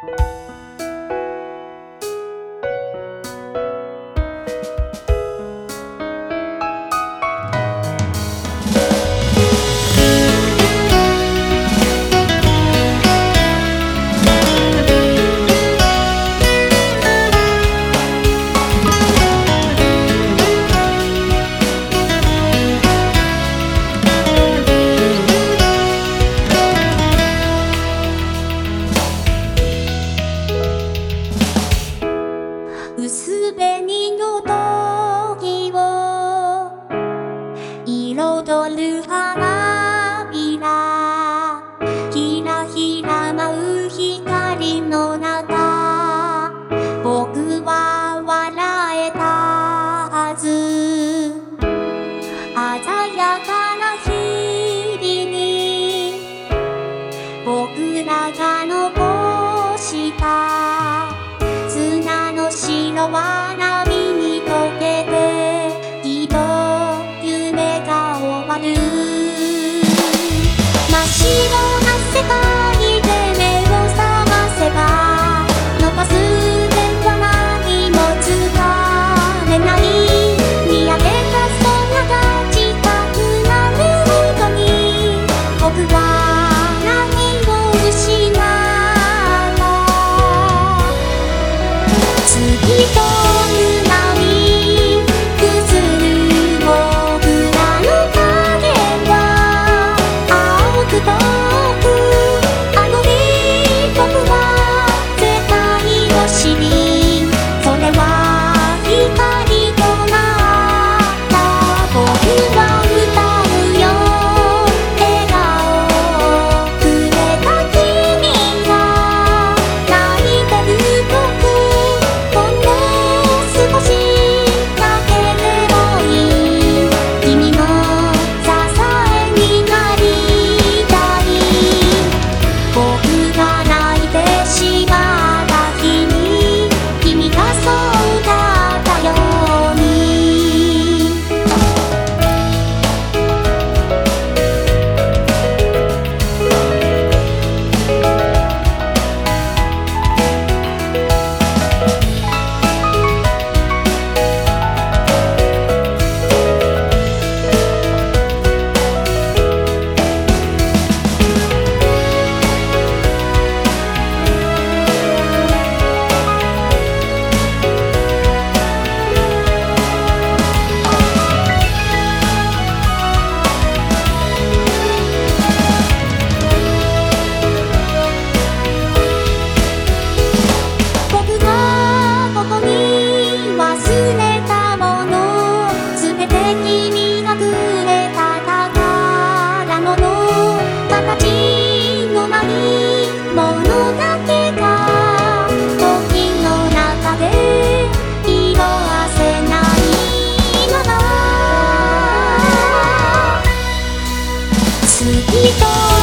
した。砂の白は過ぎたき通